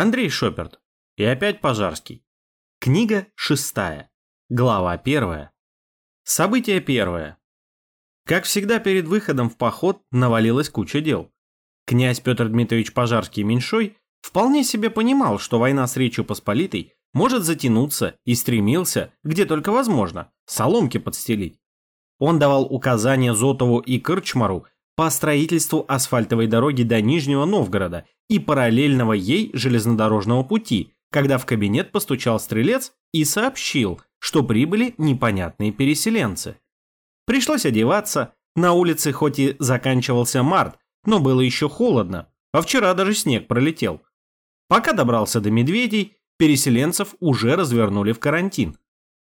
Андрей Шоперт. И опять Пожарский. Книга шестая. Глава первая. Событие первое. Как всегда перед выходом в поход навалилась куча дел. Князь Петр Дмитриевич Пожарский-Меньшой вполне себе понимал, что война с Речью Посполитой может затянуться и стремился, где только возможно, соломки подстелить. Он давал указания Зотову и Кырчмару по строительству асфальтовой дороги до Нижнего Новгорода и параллельного ей железнодорожного пути, когда в кабинет постучал стрелец и сообщил, что прибыли непонятные переселенцы. Пришлось одеваться, на улице хоть и заканчивался март, но было еще холодно, а вчера даже снег пролетел. Пока добрался до медведей, переселенцев уже развернули в карантин.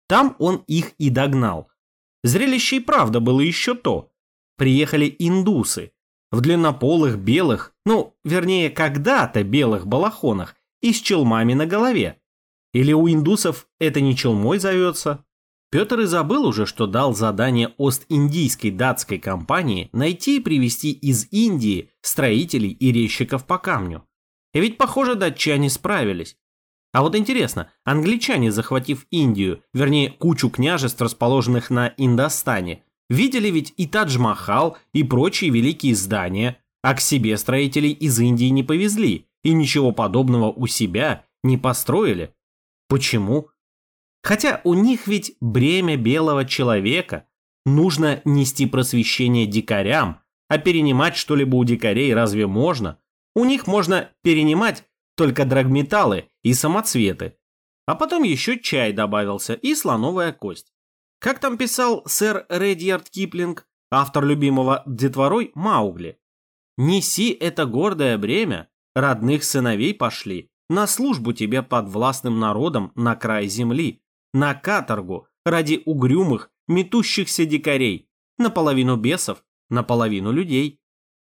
Там он их и догнал. Зрелище и правда было еще то. Приехали индусы в длиннополых белых, ну, вернее, когда-то белых балахонах и с челмами на голове. Или у индусов это не челмой зовется? Петр и забыл уже, что дал задание Ост-Индийской датской компании найти и привезти из Индии строителей и резчиков по камню. И ведь, похоже, датчане справились. А вот интересно, англичане, захватив Индию, вернее, кучу княжеств, расположенных на Индостане, видели ведь и Тадж-Махал, и прочие великие здания, а к себе строителей из Индии не повезли, и ничего подобного у себя не построили. Почему? Хотя у них ведь бремя белого человека. Нужно нести просвещение дикарям, а перенимать что-либо у дикарей разве можно? У них можно перенимать только драгметаллы и самоцветы. А потом еще чай добавился и слоновая кость. Как там писал сэр Редьярд Киплинг, автор любимого детворой Маугли. «Неси это гордое бремя, родных сыновей пошли, на службу тебе под властным народом на край земли, на каторгу ради угрюмых, метущихся дикарей, наполовину бесов, наполовину людей.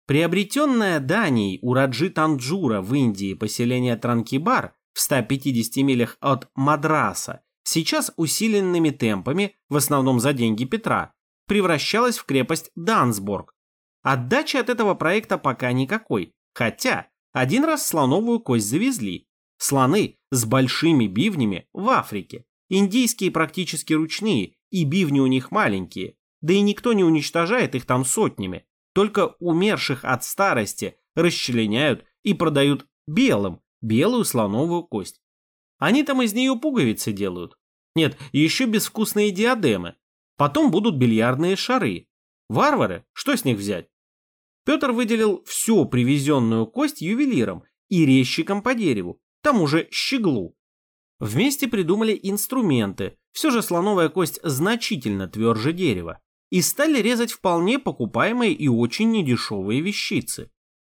Приобретенное Данией у Раджи Танджура в Индии поселение Транкибар в 150 милях от Мадраса сейчас усиленными темпами, в основном за деньги Петра, превращалось в крепость Дансборг. Отдачи от этого проекта пока никакой, хотя один раз слоновую кость завезли. Слоны с большими бивнями в Африке. Индийские практически ручные, и бивни у них маленькие. Да и никто не уничтожает их там сотнями только умерших от старости расчленяют и продают белым белую слоновую кость. Они там из нее пуговицы делают. Нет, еще безвкусные диадемы. Потом будут бильярдные шары. Варвары, что с них взять? Петр выделил всю привезенную кость ювелирам и резчикам по дереву, тому же щеглу. Вместе придумали инструменты, все же слоновая кость значительно тверже дерева и стали резать вполне покупаемые и очень недешевые вещицы.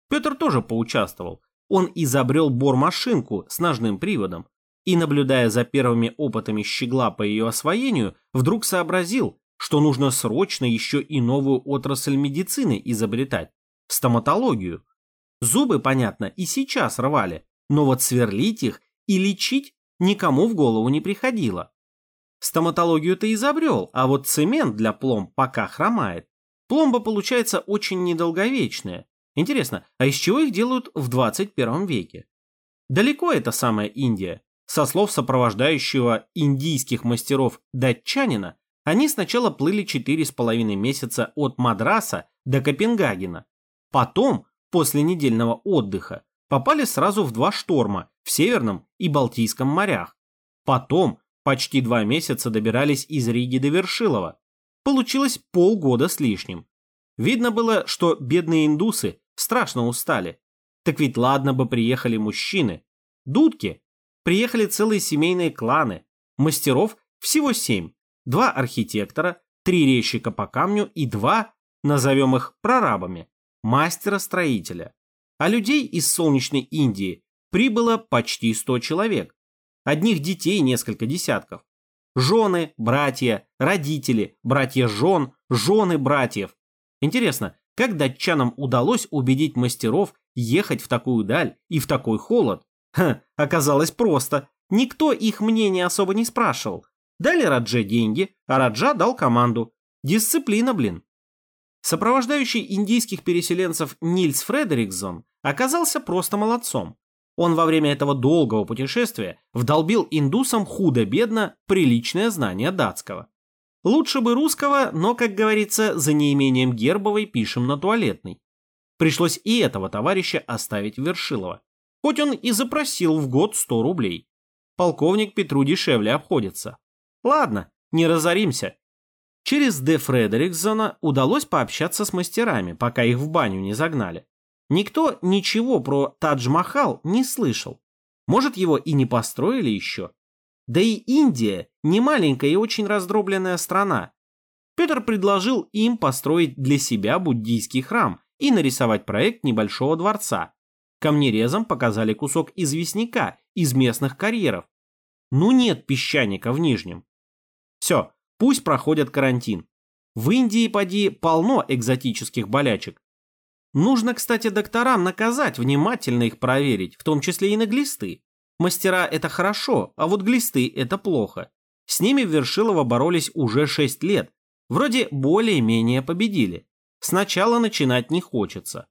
Петр тоже поучаствовал. Он изобрел бор-машинку с ножным приводом и, наблюдая за первыми опытами щегла по ее освоению, вдруг сообразил, что нужно срочно еще и новую отрасль медицины изобретать – стоматологию. Зубы, понятно, и сейчас рвали, но вот сверлить их и лечить никому в голову не приходило. Стоматологию-то изобрел, а вот цемент для пломб пока хромает. Пломба получается очень недолговечная. Интересно, а из чего их делают в 21 веке? Далеко это самая Индия. Со слов сопровождающего индийских мастеров датчанина, они сначала плыли 4,5 месяца от Мадраса до Копенгагена. Потом, после недельного отдыха, попали сразу в два шторма в Северном и Балтийском морях. Потом Почти два месяца добирались из Риги до Вершилова. Получилось полгода с лишним. Видно было, что бедные индусы страшно устали. Так ведь ладно бы приехали мужчины. Дудки. Приехали целые семейные кланы. Мастеров всего семь. Два архитектора, три резчика по камню и два, назовем их прорабами, мастера-строителя. А людей из солнечной Индии прибыло почти сто человек. Одних детей несколько десятков. Жены, братья, родители, братья жен, жены братьев. Интересно, как датчанам удалось убедить мастеров ехать в такую даль и в такой холод? Ха, оказалось просто. Никто их мнения особо не спрашивал. Дали Радже деньги, а Раджа дал команду. Дисциплина, блин. Сопровождающий индийских переселенцев Нильс Фредериксон оказался просто молодцом. Он во время этого долгого путешествия вдолбил индусам худо-бедно приличное знание датского. Лучше бы русского, но, как говорится, за неимением гербовой пишем на туалетной. Пришлось и этого товарища оставить в Вершилово. Хоть он и запросил в год 100 рублей. Полковник Петру дешевле обходится. Ладно, не разоримся. Через Де Фредериксона удалось пообщаться с мастерами, пока их в баню не загнали. Никто ничего про Тадж-Махал не слышал. Может, его и не построили еще. Да и Индия не маленькая и очень раздробленная страна. Петр предложил им построить для себя буддийский храм и нарисовать проект небольшого дворца. Камнерезам показали кусок известняка из местных карьеров. Ну нет песчаника в Нижнем. Все, пусть проходят карантин. В Индии, поди, полно экзотических болячек. Нужно, кстати, докторам наказать, внимательно их проверить, в том числе и на глисты. Мастера – это хорошо, а вот глисты – это плохо. С ними Вершилово боролись уже 6 лет. Вроде более-менее победили. Сначала начинать не хочется.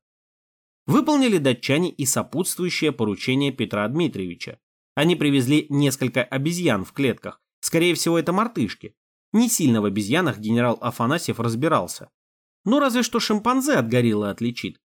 Выполнили датчане и сопутствующее поручение Петра Дмитриевича. Они привезли несколько обезьян в клетках. Скорее всего, это мартышки. Не сильно в обезьянах генерал Афанасьев разбирался. Ну, разве что шимпанзе от гориллы отличит.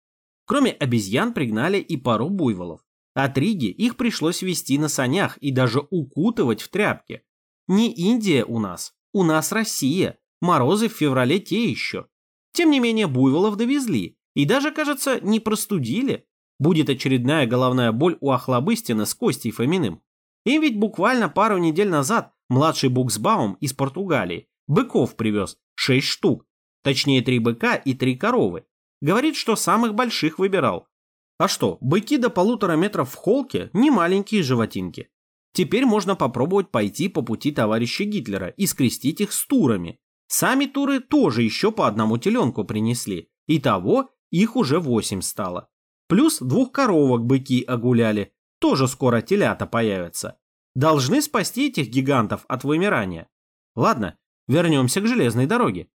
Кроме обезьян пригнали и пару буйволов. От Риги их пришлось везти на санях и даже укутывать в тряпки. Не Индия у нас, у нас Россия. Морозы в феврале те еще. Тем не менее, буйволов довезли. И даже, кажется, не простудили. Будет очередная головная боль у Охлобыстина с Костей Фоминым. Им ведь буквально пару недель назад младший Буксбаум из Португалии быков привез, шесть штук, Точнее, три быка и три коровы. Говорит, что самых больших выбирал. А что, быки до полутора метров в холке – не маленькие животинки. Теперь можно попробовать пойти по пути товарища Гитлера и скрестить их с турами. Сами туры тоже еще по одному теленку принесли. Итого их уже восемь стало. Плюс двух коровок быки огуляли. Тоже скоро телята появятся. Должны спасти этих гигантов от вымирания. Ладно, вернемся к железной дороге.